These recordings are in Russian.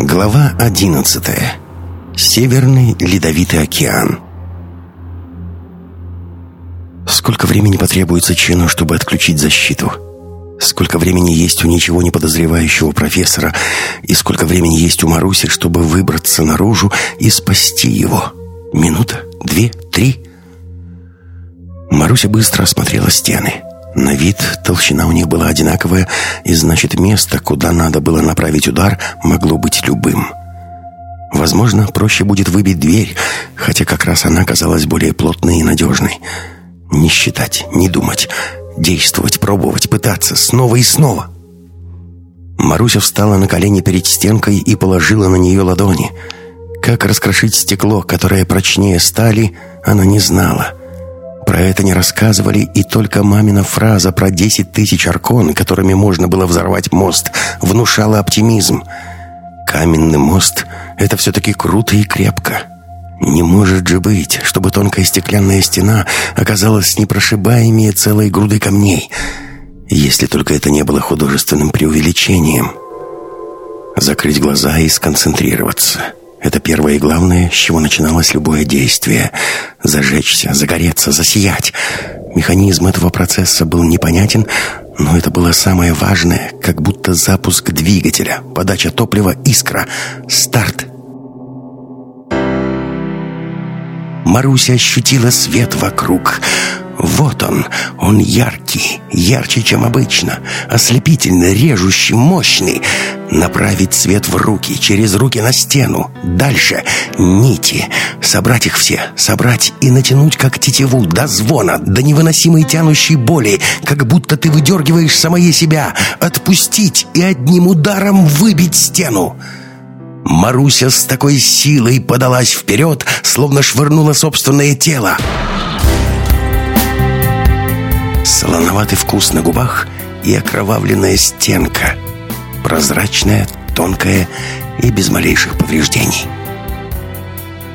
Глава 11. Северный ледовитый океан. Сколько времени потребуется Чену, чтобы отключить защиту? Сколько времени есть у ничего не подозревающего профессора? И сколько времени есть у Маруси, чтобы выбраться наружу и спасти его? Минута? Две? Три? Маруся быстро осмотрела стены. На вид толщина у них была одинаковая, и значит, место, куда надо было направить удар, могло быть любым. Возможно, проще будет выбить дверь, хотя как раз она казалась более плотной и надежной. Не считать, не думать, действовать, пробовать, пытаться, снова и снова. Маруся встала на колени перед стенкой и положила на нее ладони. Как раскрошить стекло, которое прочнее стали, она не знала. Про это не рассказывали, и только мамина фраза про десять тысяч аркон, которыми можно было взорвать мост, внушала оптимизм. Каменный мост — это все-таки круто и крепко. Не может же быть, чтобы тонкая стеклянная стена оказалась непрошибаемее целой грудой камней, если только это не было художественным преувеличением. Закрыть глаза и сконцентрироваться — это первое и главное, с чего начиналось любое действие. Зажечься, загореться, засиять. Механизм этого процесса был непонятен, но это было самое важное, как будто запуск двигателя, подача топлива, искра, старт. Маруся ощутила свет вокруг — вот он, он яркий, ярче, чем обычно, ослепительно, режущий, мощный. Направить свет в руки, через руки на стену. Дальше нити. Собрать их все, собрать и натянуть как тетиву до звона, до невыносимой тянущей боли, как будто ты выдергиваешь самое себя. Отпустить и одним ударом выбить стену. Маруся с такой силой подалась вперед, словно швырнула собственное тело. Солоноватый вкус на губах и окровавленная стенка. Прозрачная, тонкая и без малейших повреждений.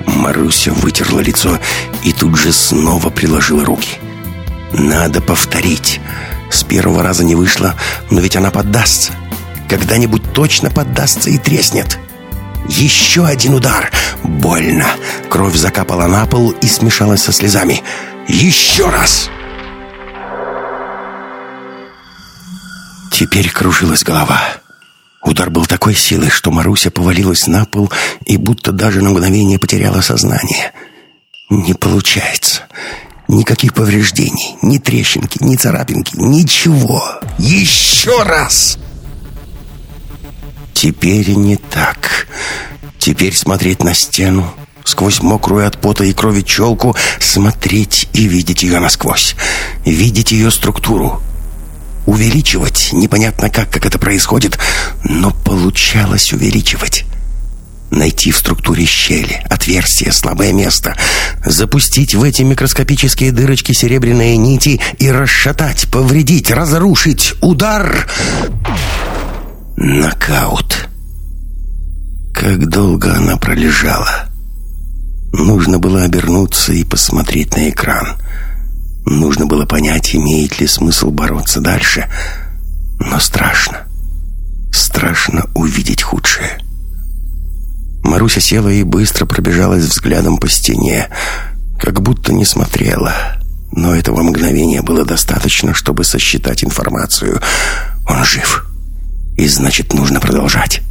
Маруся вытерла лицо и тут же снова приложила руки. «Надо повторить. С первого раза не вышло, но ведь она поддастся. Когда-нибудь точно поддастся и треснет». Еще один удар. Больно. Кровь закапала на пол и смешалась со слезами. Еще раз. Теперь кружилась голова. Удар был такой силой, что Маруся повалилась на пол и будто даже на мгновение потеряла сознание. Не получается. Никаких повреждений, ни трещинки, ни царапинки, ничего. Еще раз! Теперь не так. Теперь смотреть на стену, сквозь мокрую от пота и крови челку, смотреть и видеть ее насквозь. Видеть ее структуру, увеличивать. Непонятно как, как это происходит, но получалось увеличивать. Найти в структуре щели, отверстие, слабое место, запустить в эти микроскопические дырочки серебряные нити и расшатать, повредить, разрушить. Удар! Нокаут. Как долго она пролежала. Нужно было обернуться и посмотреть на экран. Нужно было понять, имеет ли смысл бороться дальше. Но страшно. Страшно увидеть худшее. Маруся села и быстро пробежалась взглядом по стене, как будто не смотрела. Но этого мгновения было достаточно, чтобы сосчитать информацию. Он жив. И значит, нужно продолжать.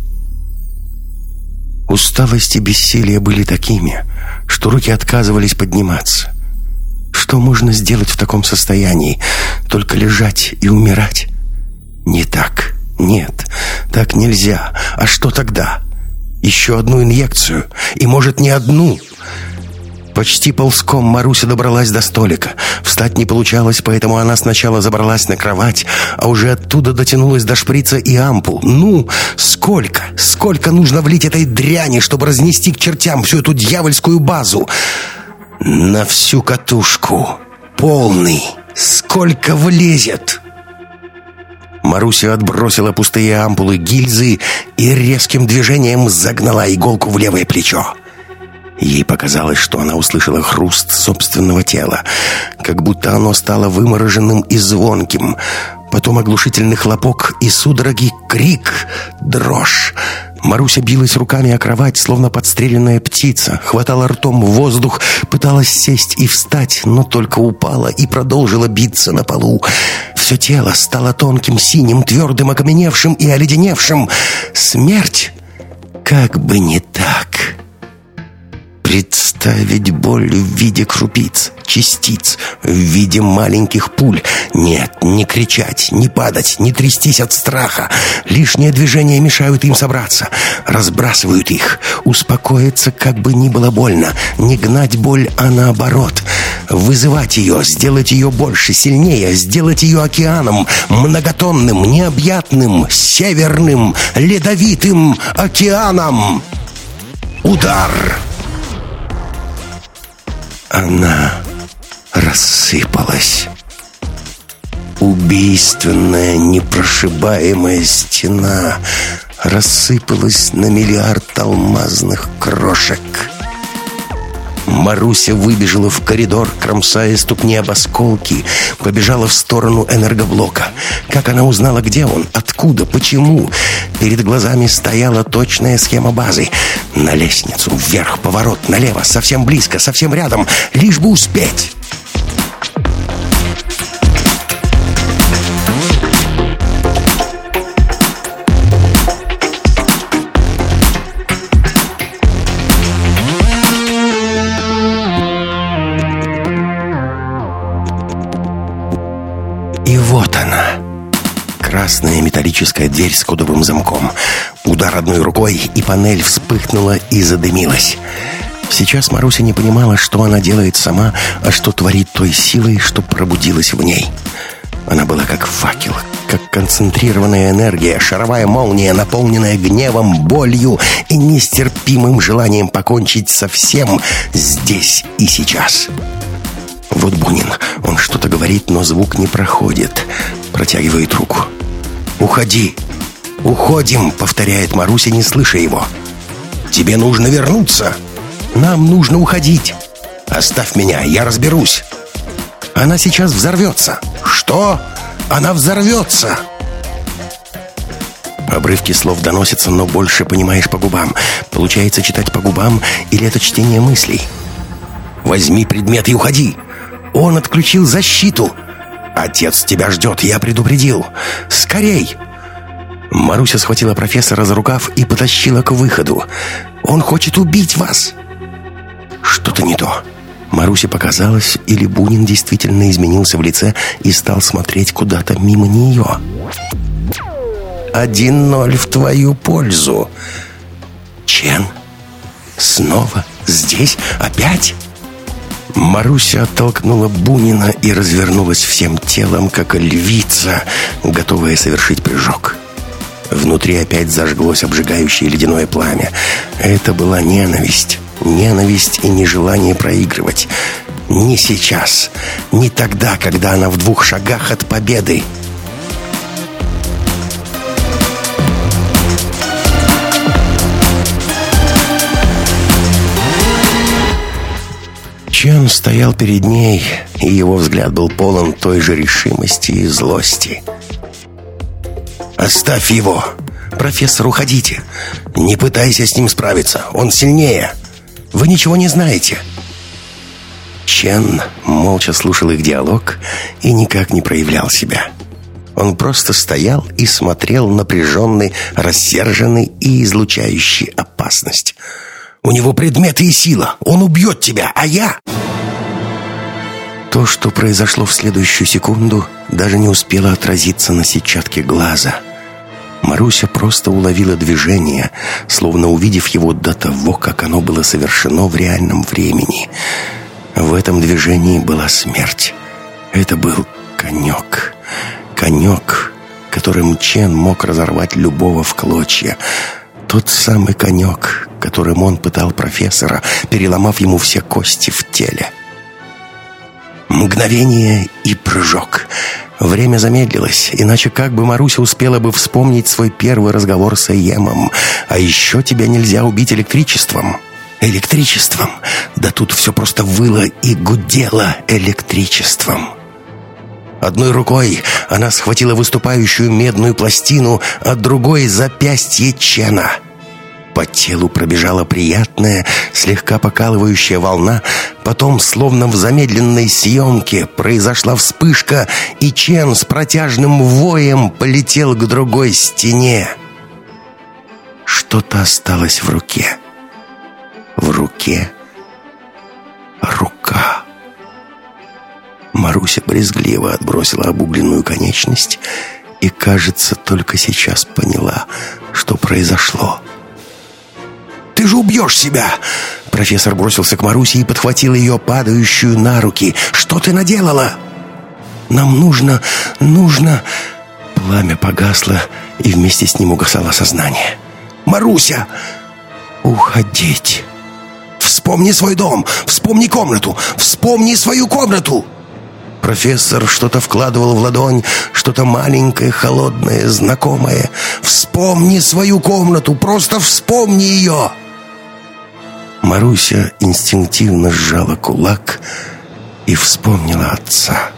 Усталость и бессилие были такими, что руки отказывались подниматься. Что можно сделать в таком состоянии? Только лежать и умирать? Не так. Нет, так нельзя. А что тогда? Еще одну инъекцию. И, может, не одну. Почти ползком Маруся добралась до столика. Встать не получалось, поэтому она сначала забралась на кровать, а уже оттуда дотянулась до шприца и ампул. Ну, сколько, сколько нужно влить этой дряни, чтобы разнести к чертям всю эту дьявольскую базу? На всю катушку. Полный. Сколько влезет? Маруся отбросила пустые ампулы гильзы и резким движением загнала иголку в левое плечо. Ей показалось, что она услышала хруст собственного тела, как будто оно стало вымороженным и звонким. Потом оглушительный хлопок и судороги крик, дрожь. Маруся билась руками о кровать, словно подстреленная птица, хватала ртом воздух, пыталась сесть и встать, но только упала и продолжила биться на полу. Все тело стало тонким, синим, твердым, окаменевшим и оледеневшим. Смерть? Как бы не так. Представить боль в виде крупиц, частиц, в виде маленьких пуль. Нет, не кричать, не падать, не трястись от страха. Лишние движения мешают им собраться, разбрасывают их. Успокоиться, как бы ни было больно, не гнать боль, а наоборот. Вызывать ее, сделать ее больше, сильнее, сделать ее океаном, многотонным, необъятным, северным, ледовитым океаном. Удар! Она рассыпалась. Убийственная, непрошибаемая стена рассыпалась на миллиард алмазных крошек. Маруся выбежала в коридор, кромсая ступни об осколки, побежала в сторону энергоблока. Как она узнала, где он, откуда, почему? Перед глазами стояла точная схема базы. На лестницу, вверх, поворот, налево, совсем близко, совсем рядом, лишь бы успеть. Металлическая дверь с кодовым замком. Удар одной рукой, и панель вспыхнула и задымилась. Сейчас Маруся не понимала, что она делает сама, а что творит той силой, что пробудилась в ней. Она была как факел, как концентрированная энергия, шаровая молния, наполненная гневом, болью и нестерпимым желанием покончить со всем здесь и сейчас. Вот Бунин. Он что-то говорит, но звук не проходит. Протягивает руку. «Уходи! Уходим!» — повторяет Маруся, не слыша его. «Тебе нужно вернуться! Нам нужно уходить! Оставь меня, я разберусь!» «Она сейчас взорвется!» «Что? Она взорвется!» Обрывки слов доносятся, но больше понимаешь по губам. Получается читать по губам или это чтение мыслей? «Возьми предмет и уходи!» «Он отключил защиту!» «Отец тебя ждет, я предупредил! Скорей!» Маруся схватила профессора за рукав и потащила к выходу. «Он хочет убить вас!» «Что-то не то!» Марусе показалось, или Бунин действительно изменился в лице и стал смотреть куда-то мимо нее. «Один ноль в твою пользу!» «Чен? Снова? Здесь? Опять?» Маруся оттолкнула Бунина и развернулась всем телом, как львица, готовая совершить прыжок. Внутри опять зажглось обжигающее ледяное пламя. Это была ненависть. Ненависть и нежелание проигрывать. Не сейчас. Не тогда, когда она в двух шагах от победы. Чен стоял перед ней, и его взгляд был полон той же решимости и злости. «Оставь его! Профессор, уходите! Не пытайся с ним справиться, он сильнее! Вы ничего не знаете!» Чен молча слушал их диалог и никак не проявлял себя. Он просто стоял и смотрел напряженный, рассерженный и излучающий опасность – у него предметы и сила. Он убьет тебя, а я...» То, что произошло в следующую секунду, даже не успело отразиться на сетчатке глаза. Маруся просто уловила движение, словно увидев его до того, как оно было совершено в реальном времени. В этом движении была смерть. Это был конек. Конек, которым Чен мог разорвать любого в клочья. Тот самый конек, которым он пытал профессора, переломав ему все кости в теле. Мгновение и прыжок. Время замедлилось, иначе как бы Маруся успела бы вспомнить свой первый разговор с Эемом. А еще тебя нельзя убить электричеством. Электричеством. Да тут все просто выло и гудело электричеством. Одной рукой она схватила выступающую медную пластину, а другой — запястье Чена — По телу пробежала приятная, слегка покалывающая волна, потом, словно в замедленной съемке, произошла вспышка, и Чен с протяжным воем полетел к другой стене. Что-то осталось в руке. В руке рука. Маруся брезгливо отбросила обугленную конечность и, кажется, только сейчас поняла, что произошло. «Ты же убьешь себя!» Профессор бросился к Марусе и подхватил ее падающую на руки. «Что ты наделала?» «Нам нужно... нужно...» Пламя погасло, и вместе с ним угасало сознание. «Маруся!» «Уходить!» «Вспомни свой дом! Вспомни комнату! Вспомни свою комнату!» Профессор что-то вкладывал в ладонь, что-то маленькое, холодное, знакомое. «Вспомни свою комнату! Просто вспомни ее!» Маруся инстинктивно сжала кулак и вспомнила отца.